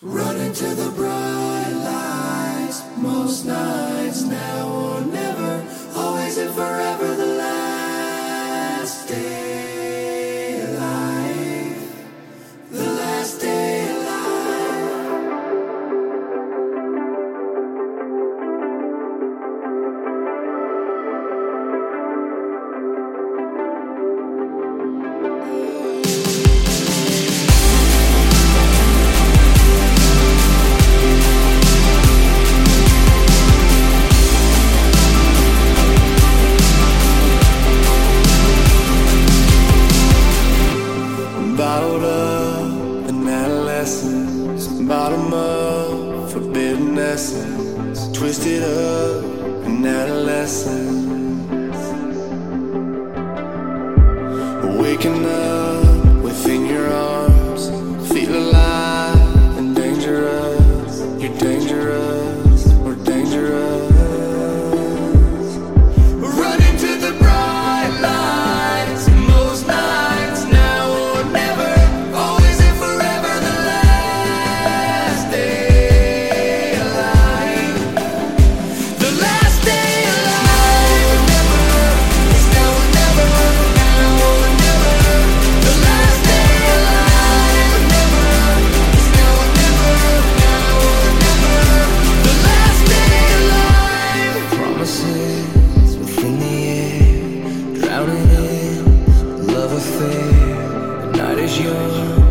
Running to the bright lights, most nights now or never, always and forever Bottled up in adolescence, bottom up forbidden essence, twisted up in adolescence. Waking up is yours.